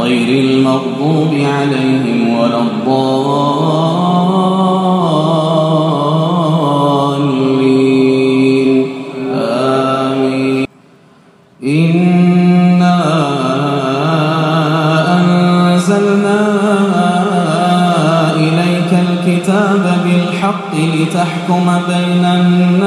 غير المغضوب عليهم ولا الضالين. آمين. إنا أنزلنا إليك الكتاب بالحق لتحكم بين الناس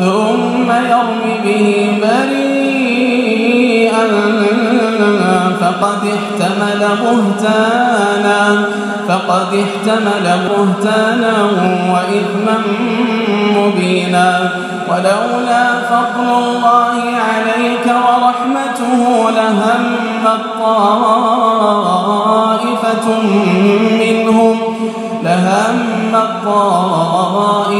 ثم يرم به بريئا فقد احتمل بهتانا. فقد احتمل بهتانا وإثما مبينا. ولولا فضل الله عليك ورحمته لهم طائفة منهم. لهم طائفة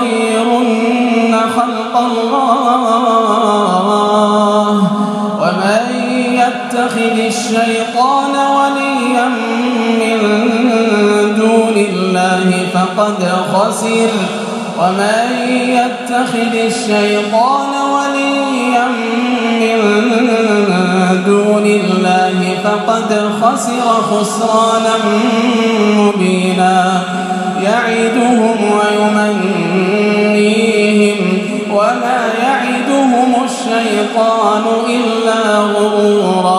فليغيرن خلق الله. ومن يتخذ الشيطان وليا من دون الله فقد خسر. ومن يتخذ الشيطان وليا من دون الله فقد خسر خسرانا مبينا. يعدهم ويمنيهم وما يعدهم الشيطان إلا غرورا.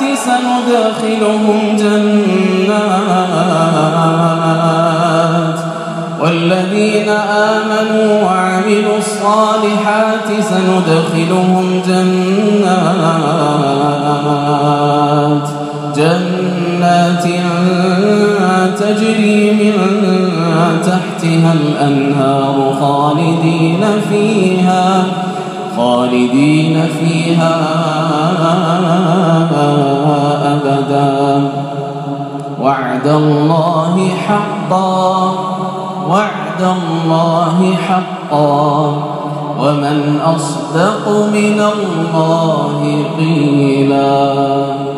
سندخلهم جنات. والذين آمنوا وعملوا الصالحات سندخلهم جنات. جنات تجري من تحتها الأنهار خالدين فيها. خالدين فيها أبدا. وعد الله حقا وعد الله حقا. ومن أصدق من الله قيلا.